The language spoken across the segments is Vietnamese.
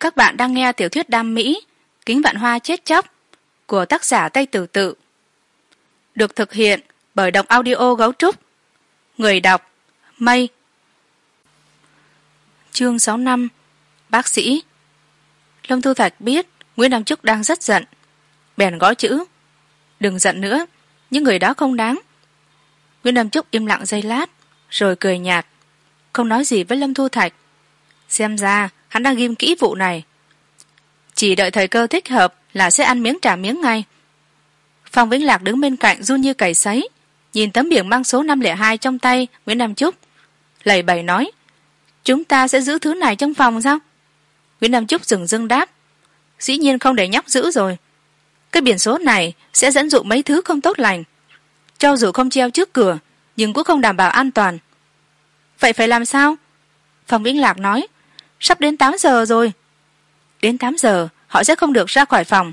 các bạn đang nghe tiểu thuyết đam mỹ, kính vạn hoa chết chóc, của tác giả tây tử tự. Được thực hiện bởi đọc audio gấu trúc. Người đọc, mây. Chương sáu năm, bác sĩ. Lâm thu thạch biết nguyễn nam trúc đang rất giận. Bèn gõ chữ. Đừng giận nữa, những người đó không đáng. Nguyễn nam trúc im lặng giây lát, rồi cười nhạt. Không nói gì với lâm thu thạch. Xem ra hắn đang ghim kỹ vụ này. Chỉ đợi thời cơ thích hợp là sẽ ăn miếng trả miếng ngay. Phong vĩnh lạc đứng bên cạnh run như cầy sấy, nhìn tấm biển mang số năm lẻ hai trong tay nguyễn nam trúc lầy bầy nói, chúng ta sẽ giữ thứ này trong phòng sao? Nguyễn nam trúc dừng dưng đáp, dĩ nhiên không để nhóc giữ rồi. Cái biển số này sẽ dẫn dụ mấy thứ không tốt lành. Cho dù không treo trước cửa, nhưng cũng không đảm bảo an toàn. Vậy phải làm sao? Phong vĩnh lạc nói sắp đến tám giờ rồi. Đến tám giờ, họ sẽ không được ra khỏi phòng.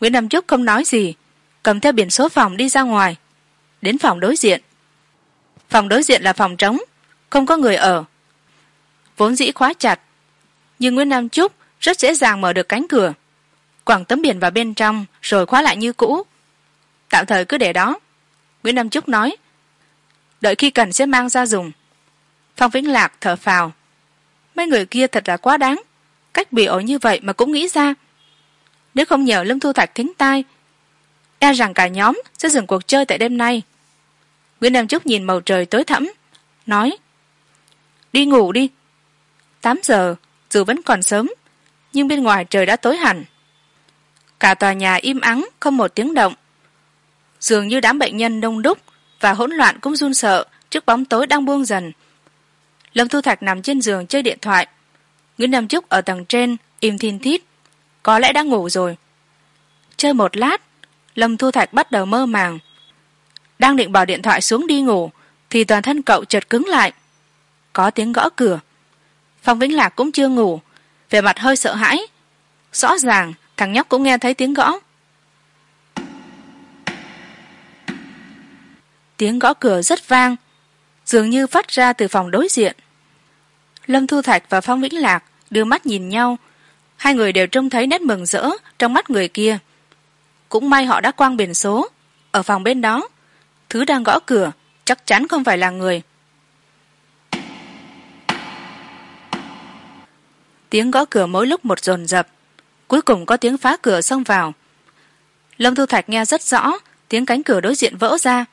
Nguyễn nam trúc không nói gì, cầm theo biển số phòng đi ra ngoài. Đến phòng đối diện. Phòng đối diện là phòng trống, không có người ở. Vốn dĩ khóa chặt, nhưng nguyễn nam trúc rất dễ dàng mở được cánh cửa. Quẳng tấm biển vào bên trong, rồi khóa lại như cũ. Tạm thời cứ để đó. Nguyễn nam trúc nói, đợi khi cần sẽ mang ra dùng. Phong vĩnh lạc thở phào mấy người kia thật là quá đáng. Cách bị ổi như vậy mà cũng nghĩ ra. Nếu không nhờ lâm thu thạch thính tai e rằng cả nhóm sẽ dừng cuộc chơi tại đêm nay. Nguyễn nam trúc nhìn màu trời tối thẫm, nói, đi ngủ đi. Tám giờ, dù vẫn còn sớm, nhưng bên ngoài trời đã tối hẳn. Cả tòa nhà im ắng, không một tiếng động. Dường như đám bệnh nhân đông đúc và hỗn loạn cũng run sợ trước bóng tối đang buông dần lâm thu thạch nằm trên giường chơi điện thoại. Nguyễn nam trúc ở tầng trên, im thiên thít. Có lẽ đã ngủ rồi. Chơi một lát, lâm thu thạch bắt đầu mơ màng. Đang định bỏ điện thoại xuống đi ngủ, thì toàn thân cậu chợt cứng lại. Có tiếng gõ cửa. Phong vĩnh lạc cũng chưa ngủ. Vẻ mặt hơi sợ hãi. Rõ ràng, thằng nhóc cũng nghe thấy tiếng gõ. Tiếng gõ cửa rất vang, dường như phát ra từ phòng đối diện lâm thu thạch và phong vĩnh lạc đưa mắt nhìn nhau. Hai người đều trông thấy nét mừng rỡ trong mắt người kia. Cũng may họ đã quang biển số. Ở phòng bên đó, thứ đang gõ cửa chắc chắn không phải là người. Tiếng gõ cửa mỗi lúc một dồn dập. Cuối cùng có tiếng phá cửa xông vào. Lâm thu thạch nghe rất rõ tiếng cánh cửa đối diện vỡ ra.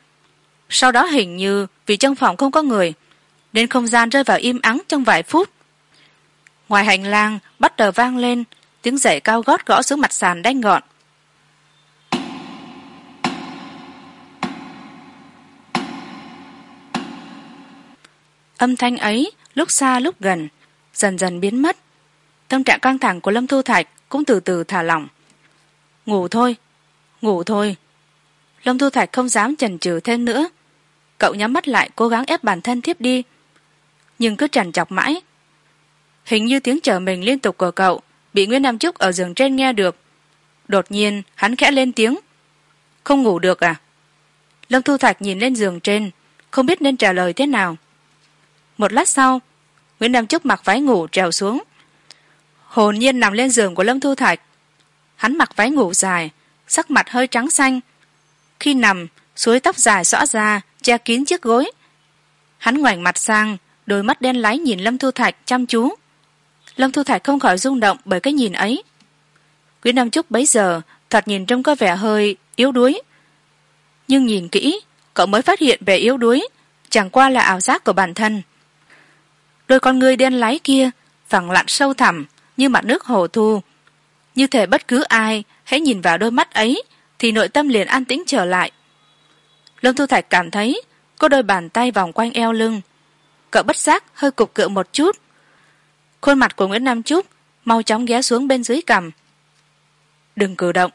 Sau đó hình như vì trong phòng không có người nên không gian rơi vào im ắng trong vài phút. Ngoài hành lang, bắt đầu vang lên tiếng giày cao gót gõ xuống mặt sàn đanh gọn âm thanh ấy, lúc xa lúc gần, dần dần biến mất. Tâm trạng căng thẳng của lâm thu thạch cũng từ từ thả lỏng. Ngủ thôi ngủ thôi. Lâm thu thạch không dám chần chừ thêm nữa. Cậu nhắm mắt lại, cố gắng ép bản thân thiếp đi nhưng cứ trằn chọc mãi. Hình như tiếng chở mình liên tục của cậu bị nguyễn nam trúc ở giường trên nghe được. Đột nhiên, hắn khẽ lên tiếng. Không ngủ được à? Lâm thu thạch nhìn lên giường trên, không biết nên trả lời thế nào. Một lát sau, nguyễn nam trúc mặc váy ngủ trèo xuống. Hồn nhiên nằm lên giường của lâm thu thạch. Hắn mặc váy ngủ dài, sắc mặt hơi trắng xanh. Khi nằm, suối tóc dài xõa ra, che kín chiếc gối. Hắn ngoảnh mặt sang đôi mắt đen láy nhìn lâm thu thạch chăm chú. Lâm thu thạch không khỏi rung động bởi cái nhìn ấy. Quý nam trúc bấy giờ, thoạt nhìn trông có vẻ hơi yếu đuối. Nhưng nhìn kỹ, cậu mới phát hiện vẻ yếu đuối, chẳng qua là ảo giác của bản thân. Đôi con người đen láy kia, phẳng lặn sâu thẳm, như mặt nước hồ thu. Như thể bất cứ ai hãy nhìn vào đôi mắt ấy, thì nội tâm liền an tĩnh trở lại. Lâm thu thạch cảm thấy, có đôi bàn tay vòng quanh eo lưng cậu bất giác, hơi cục cựa một chút. Khuôn mặt của nguyễn nam trúc mau chóng ghé xuống bên dưới cằm. Đừng cử động.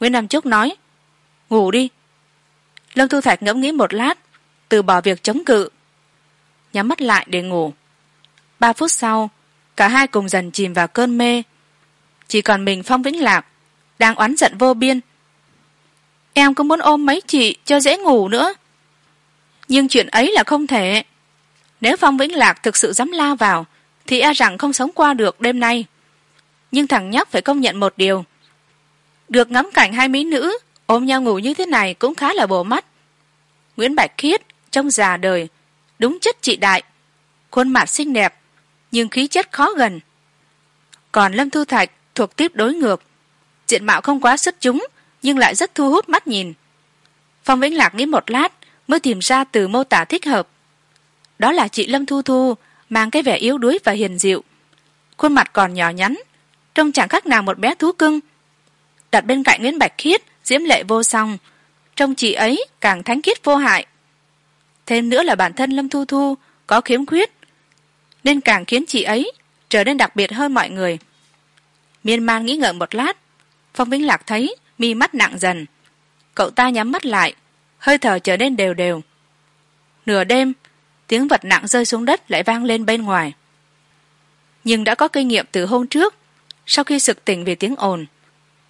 Nguyễn nam trúc nói, ngủ đi. Lâm thu thạch ngẫm nghĩ một lát, từ bỏ việc chống cự. Nhắm mắt lại để ngủ. Ba phút sau, cả hai cùng dần chìm vào cơn mê. Chỉ còn mình phong vĩnh lạc đang oán giận vô biên. Em cũng muốn ôm mấy chị cho dễ ngủ nữa? Nhưng chuyện ấy là không thể nếu phong vĩnh lạc thực sự dám lao vào, thì e rằng không sống qua được đêm nay. Nhưng thằng nhóc phải công nhận một điều. Được ngắm cảnh hai mỹ nữ, ôm nhau ngủ như thế này cũng khá là bồ mắt. Nguyễn bạch khiết, trông già đời, đúng chất chị đại. Khuôn mặt xinh đẹp, nhưng khí chất khó gần. Còn lâm thu thạch thuộc tiếp đối ngược. Diện mạo không quá xuất chúng, nhưng lại rất thu hút mắt nhìn. Phong vĩnh lạc nghĩ một lát, mới tìm ra từ mô tả thích hợp đó là chị lâm thu thu, mang cái vẻ yếu đuối và hiền dịu. Khuôn mặt còn nhỏ nhắn, trông chẳng khác nào một bé thú cưng. Đặt bên cạnh nguyễn bạch khiết, diễm lệ vô song. Trông chị ấy càng thánh khiết vô hại. Thêm nữa là bản thân lâm thu thu có khiếm khuyết, nên càng khiến chị ấy trở nên đặc biệt hơn mọi người. Miên man nghĩ ngợi một lát, phong vĩnh lạc thấy mi mắt nặng dần. Cậu ta nhắm mắt lại, hơi thở trở nên đều đều. Nửa đêm tiếng vật nặng rơi xuống đất lại vang lên bên ngoài. Nhưng đã có kinh nghiệm từ hôm trước, sau khi sực tỉnh vì tiếng ồn,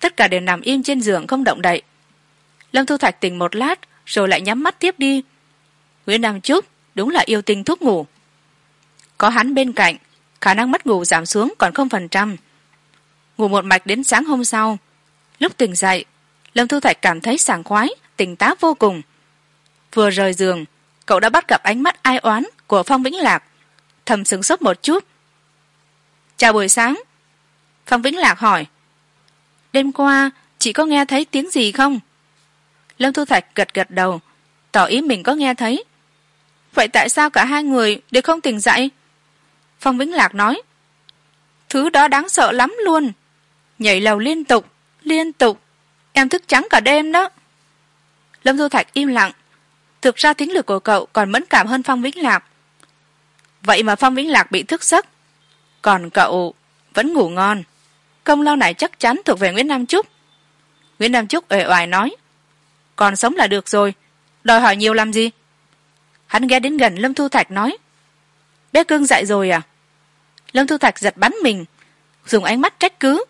tất cả đều nằm im trên giường không động đậy. Lâm thu thạch tỉnh một lát, rồi lại nhắm mắt tiếp đi. Nguyễn nam trúc đúng là yêu tinh thuốc ngủ. Có hắn bên cạnh, khả năng mất ngủ giảm xuống còn không phần trăm. Ngủ một mạch đến sáng hôm sau, lúc tỉnh dậy, lâm thu thạch cảm thấy sảng khoái, tỉnh táo vô cùng. Vừa rời giường cậu đã bắt gặp ánh mắt ai oán của phong vĩnh lạc. Thầm sửng sốt một chút. Chào buổi sáng. Phong vĩnh lạc hỏi. Đêm qua, chị có nghe thấy tiếng gì không? Lâm thu thạch gật gật đầu, tỏ ý mình có nghe thấy. Vậy tại sao cả hai người đều không tỉnh dậy? Phong vĩnh lạc nói. Thứ đó đáng sợ lắm luôn. Nhảy lầu liên tục liên tục. Em thức trắng cả đêm đó. Lâm thu thạch im lặng thực ra tính lực của cậu còn mẫn cảm hơn phong vĩnh lạc. Vậy mà phong vĩnh lạc bị thức giấc. Còn cậu vẫn ngủ ngon. Công lao này chắc chắn thuộc về nguyễn nam trúc nguyễn nam trúc uể oải nói, còn sống là được rồi. Đòi hỏi nhiều làm gì? Hắn ghé đến gần lâm thu thạch nói, bé cưng dậy rồi à? Lâm thu thạch giật bắn mình, dùng ánh mắt trách cứ.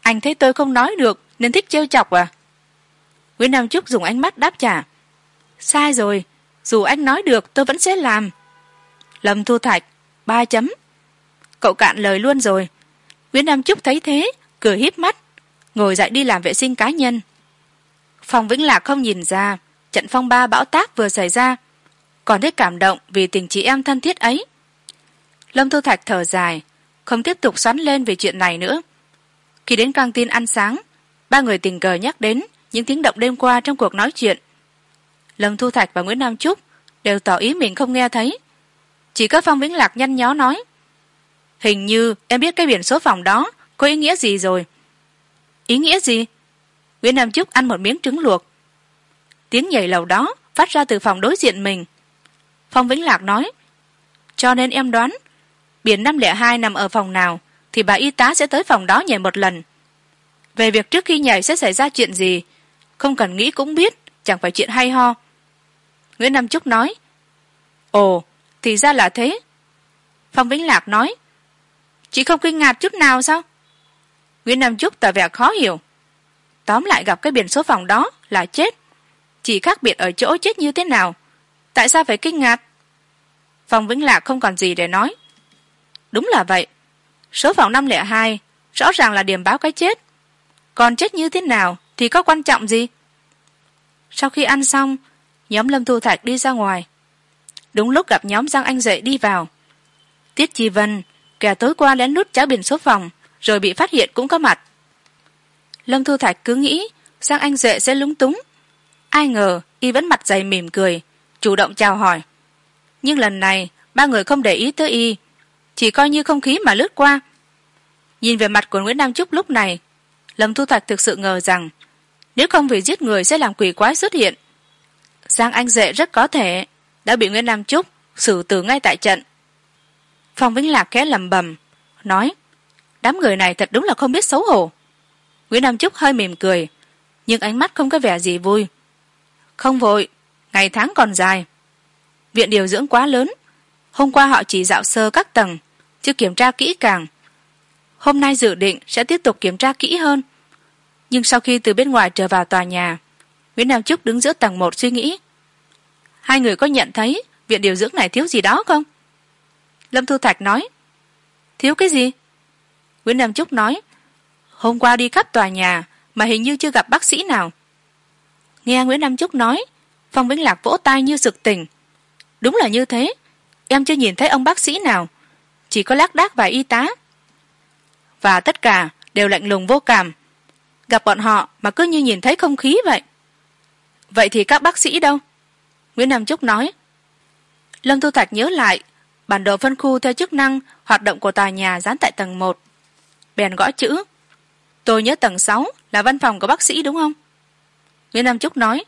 Anh thấy tôi không nói được, nên thích trêu chọc à? Nguyễn nam trúc dùng ánh mắt đáp trả sai rồi, dù anh nói được tôi vẫn sẽ làm. Lâm thu thạch, ba chấm. Cậu cạn lời luôn rồi. Nguyễn nam trúc thấy thế, cười híp mắt, ngồi dậy đi làm vệ sinh cá nhân. Phòng vĩnh lạc không nhìn ra, trận phong ba bão táp vừa xảy ra, còn thấy cảm động vì tình chị em thân thiết ấy. Lâm thu thạch thở dài, không tiếp tục xoắn lên về chuyện này nữa. Khi đến căng tin ăn sáng, ba người tình cờ nhắc đến những tiếng động đêm qua trong cuộc nói chuyện lâm thu thạch và nguyễn nam trúc đều tỏ ý mình không nghe thấy. Chỉ có phong vĩnh lạc nhăn nhó nói, hình như em biết cái biển số phòng đó có ý nghĩa gì rồi. Ý nghĩa gì? Nguyễn nam trúc ăn một miếng trứng luộc. Tiếng nhảy lầu đó phát ra từ phòng đối diện mình. Phong vĩnh lạc nói, cho nên em đoán, biển năm lẻ hai nằm ở phòng nào thì bà y tá sẽ tới phòng đó nhảy một lần. Về việc trước khi nhảy sẽ xảy ra chuyện gì, không cần nghĩ cũng biết, chẳng phải chuyện hay ho nguyễn nam trúc nói. Ồ, thì ra là thế. Phong vĩnh lạc nói. Chị không kinh ngạc chút nào sao? Nguyễn nam trúc tỏ vẻ khó hiểu. Tóm lại gặp cái biển số phòng đó là chết. Chỉ khác biệt ở chỗ chết như thế nào. Tại sao phải kinh ngạc? Phong vĩnh lạc không còn gì để nói. Đúng là vậy. Số phòng năm lẻ hai, rõ ràng là điểm báo cái chết. Còn chết như thế nào thì có quan trọng gì? Sau khi ăn xong nhóm lâm thu thạch đi ra ngoài. Đúng lúc gặp nhóm giang anh duệ đi vào. Tiết chi vân, kẻ tối qua lén lút cháo biển số phòng, rồi bị phát hiện cũng có mặt. Lâm thu thạch cứ nghĩ giang anh duệ sẽ lúng túng. Ai ngờ y vẫn mặt dày mỉm cười, chủ động chào hỏi. Nhưng lần này, ba người không để ý tới y, chỉ coi như không khí mà lướt qua. Nhìn về mặt của nguyễn nam trúc lúc này, lâm thu thạch thực sự ngờ rằng, nếu không vì giết người sẽ làm quỷ quái xuất hiện giang anh dệ rất có thể đã bị nguyễn nam trúc xử tử ngay tại trận. Phong vĩnh lạc khẽ lầm bầm nói, đám người này thật đúng là không biết xấu hổ. Nguyễn nam trúc hơi mỉm cười, nhưng ánh mắt không có vẻ gì vui. Không vội, ngày tháng còn dài. Viện điều dưỡng quá lớn, hôm qua họ chỉ dạo sơ các tầng, chưa kiểm tra kỹ càng. Hôm nay dự định sẽ tiếp tục kiểm tra kỹ hơn. Nhưng sau khi từ bên ngoài trở vào tòa nhà, nguyễn nam trúc đứng giữa tầng một suy nghĩ hai người có nhận thấy viện điều dưỡng này thiếu gì đó không? Lâm thu thạch nói, thiếu cái gì? Nguyễn nam trúc nói, hôm qua đi khắp tòa nhà mà hình như chưa gặp bác sĩ nào. Nghe nguyễn nam trúc nói, phong vĩnh lạc vỗ tay như sực tỉnh. Đúng là như thế. Em chưa nhìn thấy ông bác sĩ nào. Chỉ có lác đác vài y tá. Và tất cả đều lạnh lùng vô cảm. Gặp bọn họ mà cứ như nhìn thấy không khí vậy. Vậy thì các bác sĩ đâu? Nguyễn nam trúc nói. Lâm thu thạch nhớ lại, bản đồ phân khu theo chức năng hoạt động của tòa nhà dán tại tầng một. Bèn gõ chữ. Tôi nhớ tầng sáu là văn phòng của bác sĩ đúng không? Nguyễn nam trúc nói.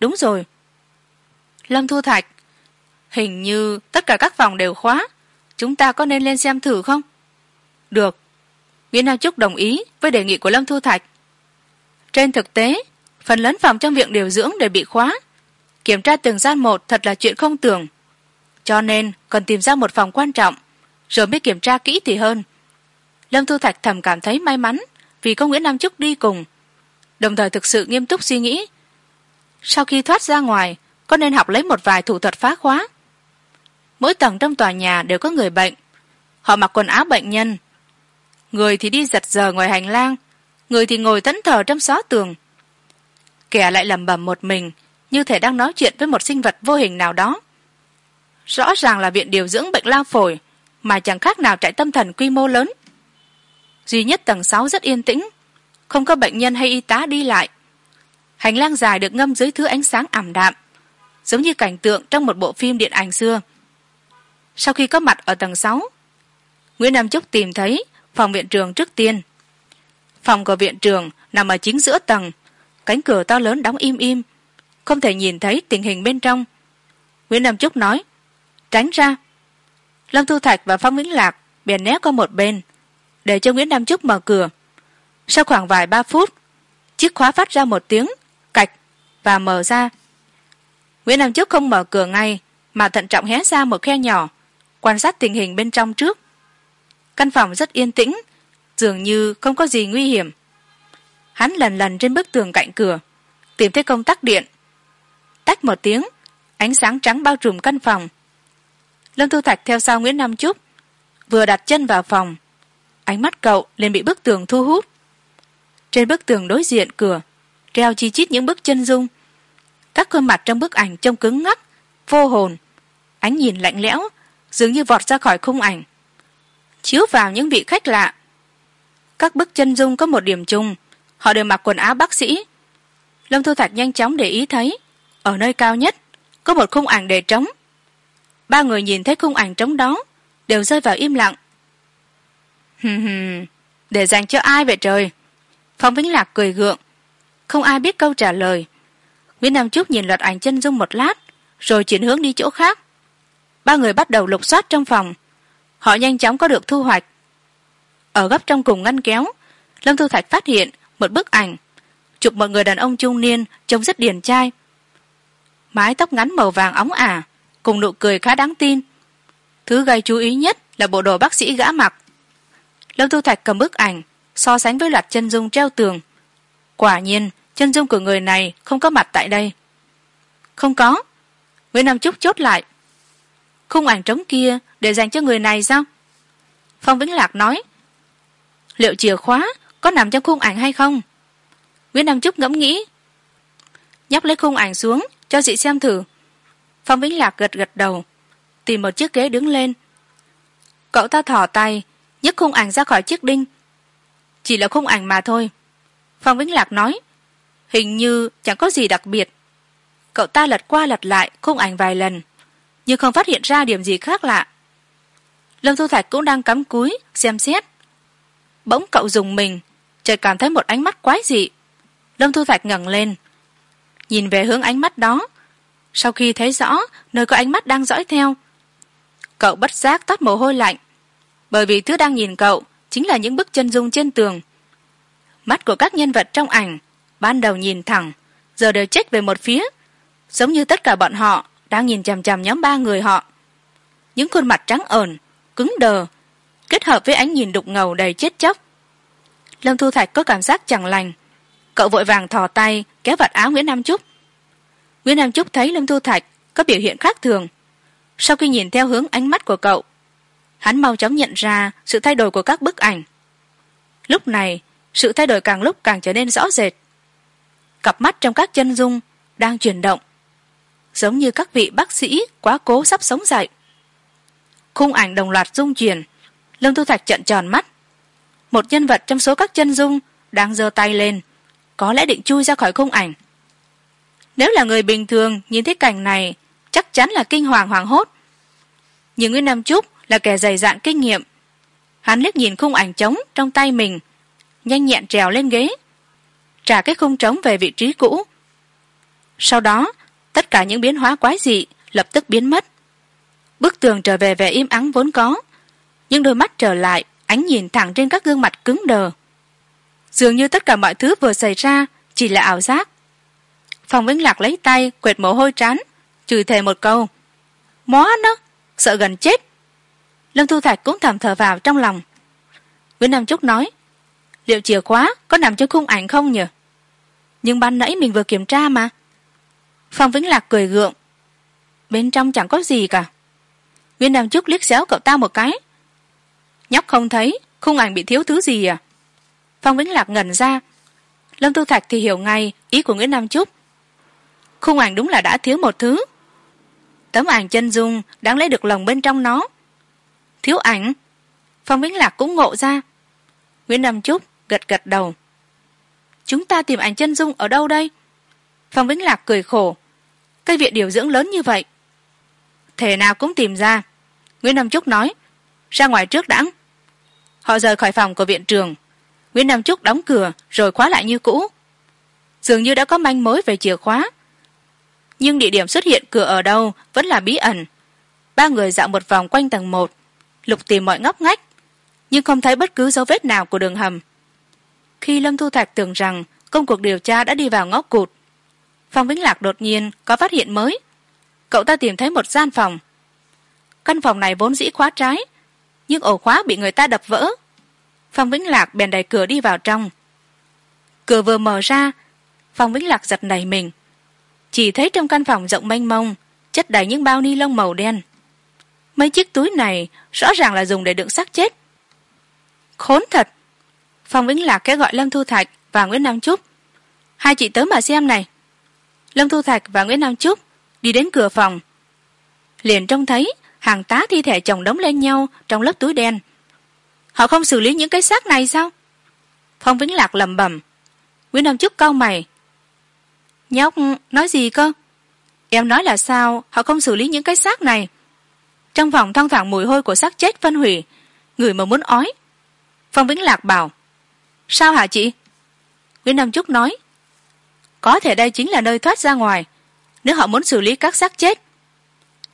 Đúng rồi. Lâm thu thạch, hình như tất cả các phòng đều khóa. Chúng ta có nên lên xem thử không? Được. Nguyễn nam trúc đồng ý với đề nghị của lâm thu thạch. Trên thực tế, phần lớn phòng trong viện điều dưỡng đều bị khóa kiểm tra từng gian một thật là chuyện không tưởng. Cho nên, cần tìm ra một phòng quan trọng, rồi mới kiểm tra kỹ thì hơn. Lâm thu thạch thầm cảm thấy may mắn vì có nguyễn nam trúc đi cùng, đồng thời thực sự nghiêm túc suy nghĩ. Sau khi thoát ra ngoài, có nên học lấy một vài thủ thuật phá khóa? Mỗi tầng trong tòa nhà đều có người bệnh. Họ mặc quần áo bệnh nhân. Người thì đi giật giờ ngoài hành lang, người thì ngồi thẫn thờ trong xó tường. Kẻ lại lẩm bẩm một mình như thể đang nói chuyện với một sinh vật vô hình nào đó. Rõ ràng là viện điều dưỡng bệnh lao phổi, mà chẳng khác nào trại tâm thần quy mô lớn. Duy nhất tầng sáu rất yên tĩnh, không có bệnh nhân hay y tá đi lại. Hành lang dài được ngâm dưới thứ ánh sáng ảm đạm, giống như cảnh tượng trong một bộ phim điện ảnh xưa. Sau khi có mặt ở tầng sáu, nguyễn nam trúc tìm thấy phòng viện trường trước tiên. Phòng của viện trường nằm ở chính giữa tầng, cánh cửa to lớn đóng im im không thể nhìn thấy tình hình bên trong. Nguyễn nam trúc nói, tránh ra. Lâm thu thạch và phong vĩnh lạc bèn né qua một bên, để cho nguyễn nam trúc mở cửa. Sau khoảng vài ba phút, chiếc khóa phát ra một tiếng cạch và mở ra. Nguyễn nam trúc không mở cửa ngay, mà thận trọng hé ra một khe nhỏ, quan sát tình hình bên trong trước. Căn phòng rất yên tĩnh, dường như không có gì nguy hiểm. Hắn lần lần trên bức tường cạnh cửa, tìm thấy công tắc điện tách một tiếng, ánh sáng trắng bao trùm căn phòng. Lâm thu thạch theo sau nguyễn nam trúc, vừa đặt chân vào phòng, ánh mắt cậu liền bị bức tường thu hút. Trên bức tường đối diện cửa, treo chi chít những bức chân dung. Các khuôn mặt trong bức ảnh trông cứng ngắc, vô hồn. Ánh nhìn lạnh lẽo, dường như vọt ra khỏi khung ảnh, chiếu vào những vị khách lạ. Các bức chân dung có một điểm chung, họ đều mặc quần áo bác sĩ. Lâm thu thạch nhanh chóng để ý thấy ở nơi cao nhất, có một khung ảnh để trống. Ba người nhìn thấy khung ảnh trống đó, đều rơi vào im lặng. Hừm hừm, để dành cho ai vậy trời? Phong vĩnh lạc cười gượng, không ai biết câu trả lời. Nguyễn nam trúc nhìn loạt ảnh chân dung một lát, rồi chuyển hướng đi chỗ khác. Ba người bắt đầu lục soát trong phòng. Họ nhanh chóng có được thu hoạch. Ở góc trong cùng ngăn kéo, lâm thu thạch phát hiện một bức ảnh, chụp một người đàn ông trung niên trông rất điển trai mái tóc ngắn màu vàng óng ả, cùng nụ cười khá đáng tin. Thứ gây chú ý nhất là bộ đồ bác sĩ gã mặc. Lâm thu thạch cầm bức ảnh, so sánh với loạt chân dung treo tường. Quả nhiên, chân dung của người này không có mặt tại đây. Không có. Nguyễn nam trúc chốt lại. Khung ảnh trống kia để dành cho người này sao? Phong vĩnh lạc nói. Liệu chìa khóa có nằm trong khung ảnh hay không? Nguyễn nam trúc ngẫm nghĩ. Nhóc lấy khung ảnh xuống cho chị xem thử. Phong vĩnh lạc gật gật đầu, tìm một chiếc ghế đứng lên. Cậu ta thỏ tay, nhấc khung ảnh ra khỏi chiếc đinh. Chỉ là khung ảnh mà thôi. Phong vĩnh lạc nói, hình như chẳng có gì đặc biệt. Cậu ta lật qua lật lại khung ảnh vài lần, nhưng không phát hiện ra điểm gì khác lạ. Lâm thu thạch cũng đang cắm cúi xem xét. Bỗng cậu dùng mình, chợt cảm thấy một ánh mắt quái dị. Lâm thu thạch ngẩng lên nhìn về hướng ánh mắt đó. Sau khi thấy rõ, nơi có ánh mắt đang dõi theo. Cậu bất giác toát mồ hôi lạnh. Bởi vì thứ đang nhìn cậu chính là những bức chân dung trên tường. Mắt của các nhân vật trong ảnh ban đầu nhìn thẳng, giờ đều trách về một phía. Giống như tất cả bọn họ đang nhìn chằm chằm nhóm ba người họ. Những khuôn mặt trắng ờn, cứng đờ, kết hợp với ánh nhìn đục ngầu đầy chết chóc. Lâm thu thạch có cảm giác chẳng lành cậu vội vàng thò tay, kéo vạt áo nguyễn nam trúc. Nguyễn nam trúc thấy lâm thu thạch có biểu hiện khác thường. Sau khi nhìn theo hướng ánh mắt của cậu, hắn mau chóng nhận ra sự thay đổi của các bức ảnh. Lúc này, sự thay đổi càng lúc càng trở nên rõ rệt. Cặp mắt trong các chân dung đang chuyển động, giống như các vị bác sĩ quá cố sắp sống dậy. Khung ảnh đồng loạt dung chuyển, lâm thu thạch trận tròn mắt. Một nhân vật trong số các chân dung đang giơ tay lên có lẽ định chui ra khỏi khung ảnh. Nếu là người bình thường nhìn thấy cảnh này, chắc chắn là kinh hoàng hoảng hốt. Nhưng nguyễn nam trúc là kẻ dày dạn kinh nghiệm. Hắn liếc nhìn khung ảnh trống trong tay mình, nhanh nhẹn trèo lên ghế, trả cái khung trống về vị trí cũ. Sau đó, tất cả những biến hóa quái dị lập tức biến mất. Bức tường trở về vẻ im ắng vốn có, nhưng đôi mắt trở lại, ánh nhìn thẳng trên các gương mặt cứng đờ dường như tất cả mọi thứ vừa xảy ra chỉ là ảo giác. Phòng vĩnh lạc lấy tay, quệt mồ hôi trán, chửi thề một câu. Mó nó, sợ gần chết. Lâm thu thạch cũng thầm thở vào trong lòng. Nguyễn nam trúc nói, liệu chìa khóa có nằm trong khung ảnh không nhỉ? Nhưng ban nãy mình vừa kiểm tra mà. Phong vĩnh lạc cười gượng, bên trong chẳng có gì cả. Nguyễn nam trúc liếc xéo cậu ta một cái, nhóc không thấy khung ảnh bị thiếu thứ gì à? Phong vĩnh lạc ngẩn ra. Lâm tu thạch thì hiểu ngay ý của nguyễn nam trúc. Khung ảnh đúng là đã thiếu một thứ. Tấm ảnh chân dung đáng lấy được lòng bên trong nó. Thiếu ảnh. Phong vĩnh lạc cũng ngộ ra. Nguyễn nam trúc gật gật đầu. Chúng ta tìm ảnh chân dung ở đâu đây? Phong vĩnh lạc cười khổ. Cây viện điều dưỡng lớn như vậy. Thể nào cũng tìm ra. Nguyễn nam trúc nói. Ra ngoài trước đãng họ rời khỏi phòng của viện trường nguyễn nam trúc đóng cửa, rồi khóa lại như cũ. Dường như đã có manh mối về chìa khóa. Nhưng địa điểm xuất hiện cửa ở đâu vẫn là bí ẩn. Ba người dạo một vòng quanh tầng một, lục tìm mọi ngóc ngách, nhưng không thấy bất cứ dấu vết nào của đường hầm. Khi lâm thu thạch tưởng rằng công cuộc điều tra đã đi vào ngõ cụt, phong vĩnh lạc đột nhiên có phát hiện mới. Cậu ta tìm thấy một gian phòng. Căn phòng này vốn dĩ khóa trái, nhưng ổ khóa bị người ta đập vỡ phong vĩnh lạc bèn đẩy cửa đi vào trong. Cửa vừa mở ra, phong vĩnh lạc giật nảy mình. Chỉ thấy trong căn phòng rộng mênh mông, chất đầy những bao ni lông màu đen. Mấy chiếc túi này rõ ràng là dùng để đựng xác chết. Khốn thật! Phong vĩnh lạc kêu gọi lâm thu thạch và nguyễn nam trúc hai chị tới mà xem này. Lâm thu thạch và nguyễn nam trúc đi đến cửa phòng. Liền trông thấy hàng tá thi thể chồng đống lên nhau trong lớp túi đen họ không xử lý những cái xác này sao? Phong vĩnh lạc lẩm bẩm. Nguyễn nam trúc cau mày. Nhóc, nói gì cơ? Em nói là sao? Họ không xử lý những cái xác này. Trong phòng thoang thoảng mùi hôi của xác chết phân hủy, người mà muốn ói. Phong vĩnh lạc bảo, sao hả chị? Nguyễn nam trúc nói, có thể đây chính là nơi thoát ra ngoài. Nếu họ muốn xử lý các xác chết.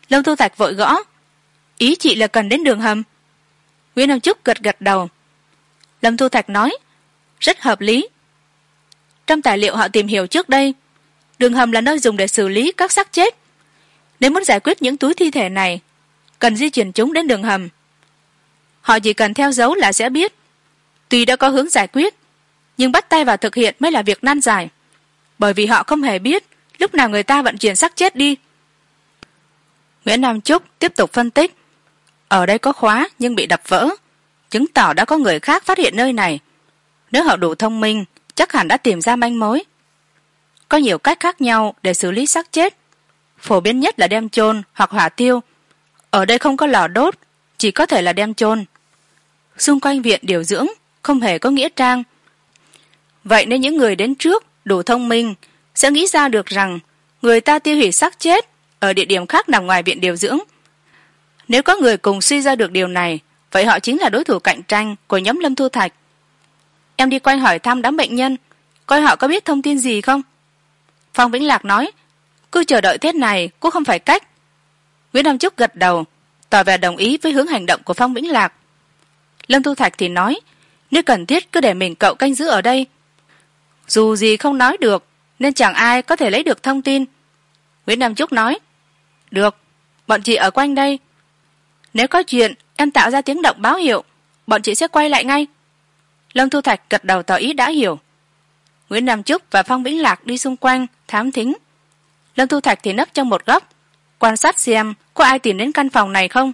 Lâm thu thạch vội gõ, ý chị là cần đến đường hầm nguyễn nam Chúc gật gật đầu. Lâm thu thạch nói, rất hợp lý. Trong tài liệu họ tìm hiểu trước đây, đường hầm là nơi dùng để xử lý các xác chết. Nếu muốn giải quyết những túi thi thể này, cần di chuyển chúng đến đường hầm. Họ chỉ cần theo dấu là sẽ biết. Tuy đã có hướng giải quyết, nhưng bắt tay vào thực hiện mới là việc nan giải, bởi vì họ không hề biết lúc nào người ta vận chuyển xác chết đi. Nguyễn nam trúc tiếp tục phân tích ở đây có khóa, nhưng bị đập vỡ. Chứng tỏ đã có người khác phát hiện nơi này. Nếu họ đủ thông minh, chắc hẳn đã tìm ra manh mối. Có nhiều cách khác nhau để xử lý xác chết. Phổ biến nhất là đem chôn hoặc hỏa tiêu. Ở đây không có lò đốt, chỉ có thể là đem chôn. Xung quanh viện điều dưỡng, không hề có nghĩa trang. Vậy nên những người đến trước, đủ thông minh, sẽ nghĩ ra được rằng người ta tiêu hủy xác chết ở địa điểm khác nằm ngoài viện điều dưỡng nếu có người cùng suy ra được điều này, vậy họ chính là đối thủ cạnh tranh của nhóm lâm thu thạch. Em đi quanh hỏi thăm đám bệnh nhân, coi họ có biết thông tin gì không? Phong vĩnh lạc nói, cứ chờ đợi thế này cũng không phải cách. Nguyễn nam trúc gật đầu, tỏ vẻ đồng ý với hướng hành động của phong vĩnh lạc. Lâm thu thạch thì nói, nếu cần thiết cứ để mình cậu canh giữ ở đây. Dù gì không nói được, nên chẳng ai có thể lấy được thông tin. Nguyễn nam trúc nói, được, bọn chị ở quanh đây nếu có chuyện, em tạo ra tiếng động báo hiệu. Bọn chị sẽ quay lại ngay. Lâm thu thạch gật đầu tỏ ý đã hiểu. Nguyễn nam trúc và phong vĩnh lạc đi xung quanh, thám thính. Lâm thu thạch thì nấp trong một góc, quan sát xem có ai tìm đến căn phòng này không.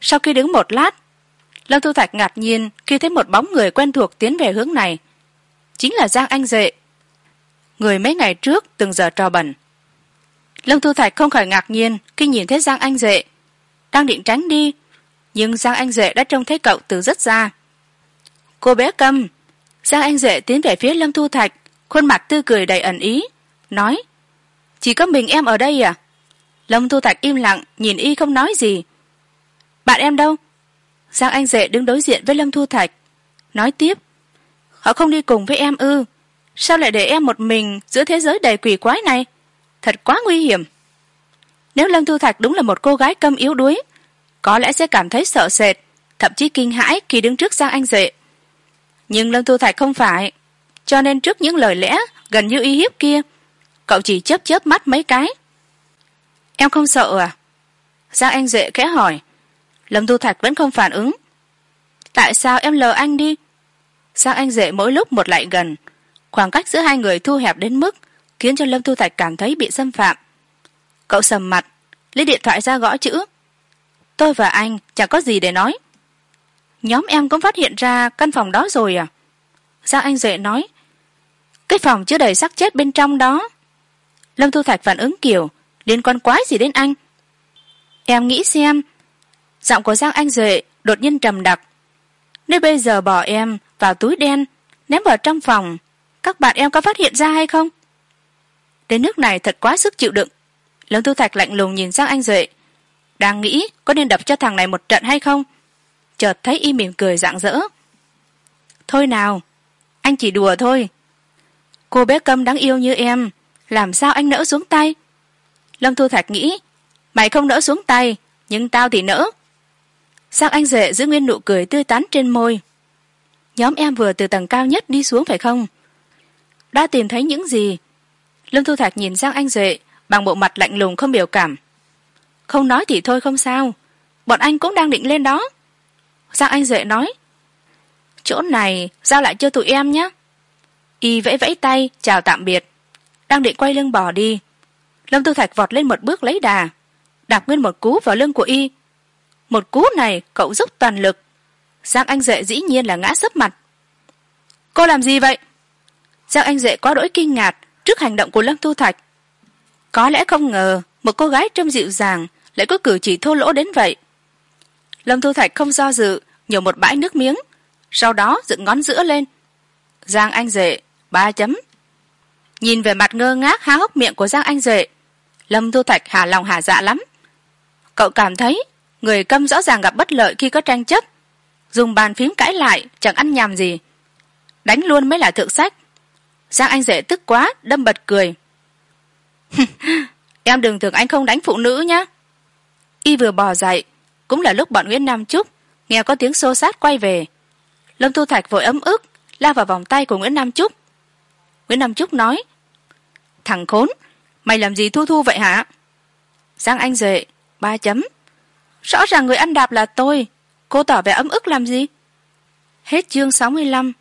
Sau khi đứng một lát, lâm thu thạch ngạc nhiên khi thấy một bóng người quen thuộc tiến về hướng này. Chính là giang anh dệ, người mấy ngày trước từng giờ trò bẩn. Lâm thu thạch không khỏi ngạc nhiên khi nhìn thấy giang anh dệ đang định tránh đi. Nhưng giang anh duệ đã trông thấy cậu từ rất xa. Cô bé câm, giang anh duệ tiến về phía lâm thu thạch, khuôn mặt tươi cười đầy ẩn ý, nói, chỉ có mình em ở đây à? Lâm thu thạch im lặng, nhìn y không nói gì. Bạn em đâu? Giang anh duệ đứng đối diện với lâm thu thạch, nói tiếp, họ không đi cùng với em ư? Sao lại để em một mình giữa thế giới đầy quỷ quái này? Thật quá nguy hiểm nếu lâm thu thạch đúng là một cô gái câm yếu đuối, có lẽ sẽ cảm thấy sợ sệt, thậm chí kinh hãi khi đứng trước giang anh duệ nhưng lâm thu thạch không phải, cho nên trước những lời lẽ gần như uy hiếp kia, cậu chỉ chớp chớp mắt mấy cái. Em không sợ à? Giang anh duệ khẽ hỏi. Lâm thu thạch vẫn không phản ứng. Tại sao em lờ anh đi? Giang anh duệ mỗi lúc một lại gần. Khoảng cách giữa hai người thu hẹp đến mức khiến cho lâm thu thạch cảm thấy bị xâm phạm cậu sầm mặt, lấy điện thoại ra gõ chữ. Tôi và anh chẳng có gì để nói. Nhóm em cũng phát hiện ra căn phòng đó rồi à? Giang anh duệ nói, cái phòng chứa đầy xác chết bên trong đó. Lâm thu thạch phản ứng kiểu, liên quan quái gì đến anh? Em nghĩ xem, giọng của giang anh duệ đột nhiên trầm đặc. Nếu bây giờ bỏ em vào túi đen, ném vào trong phòng, các bạn em có phát hiện ra hay không? Đến nước này thật quá sức chịu đựng lâm thu thạch lạnh lùng nhìn sang anh duệ. Đang nghĩ có nên đập cho thằng này một trận hay không? Chợt thấy y mỉm cười rạng rỡ. Thôi nào, anh chỉ đùa thôi. Cô bé câm đáng yêu như em, làm sao anh nỡ xuống tay? Lâm thu thạch nghĩ, mày không nỡ xuống tay, nhưng tao thì nỡ. Sao anh duệ giữ nguyên nụ cười tươi tắn trên môi. Nhóm em vừa từ tầng cao nhất đi xuống phải không? Đã tìm thấy những gì? Lâm thu thạch nhìn sang anh duệ bằng bộ mặt lạnh lùng không biểu cảm. Không nói thì thôi không sao. Bọn anh cũng đang định lên đó. Giang anh duệ nói. Chỗ này, giao lại cho tụi em nhé. Y vẫy vẫy tay, chào tạm biệt. Đang định quay lưng bỏ đi. Lâm Tư thạch vọt lên một bước lấy đà. Đạp nguyên một cú vào lưng của y. Một cú này, cậu dốc toàn lực. Giang anh duệ dĩ nhiên là ngã sấp mặt. Cô làm gì vậy? Giang anh duệ quá đỗi kinh ngạc trước hành động của lâm tu thạch có lẽ không ngờ, một cô gái trông dịu dàng lại có cử chỉ thô lỗ đến vậy. Lâm thu thạch không do dự, nhổ một bãi nước miếng, sau đó dựng ngón giữa lên. Giang anh dệ ba chấm. Nhìn về mặt ngơ ngác há hốc miệng của giang anh dệ lâm thu thạch hà lòng hà dạ lắm. Cậu cảm thấy người câm rõ ràng gặp bất lợi khi có tranh chấp, dùng bàn phím cãi lại chẳng ăn nhầm gì, đánh luôn mới là thượng sách. Giang anh dệ tức quá, đâm bật cười em đừng tưởng anh không đánh phụ nữ nhá. Y vừa bò dậy, cũng là lúc bọn nguyễn nam trúc nghe có tiếng xô sát quay về. Lâm thu thạch vội ấm ức, lao vào vòng tay của nguyễn nam trúc. Nguyễn nam trúc nói, thằng khốn, mày làm gì thu thu vậy hả? Giang anh duệ ba chấm, rõ ràng người ăn đạp là tôi, cô tỏ vẻ ấm ức làm gì? Hết chương sáu mươi lăm.